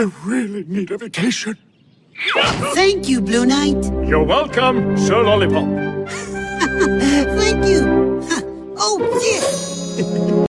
I really need a vacation. Thank you, Blue Knight. You're welcome, Sir Lollipop. Thank you. oh, dear.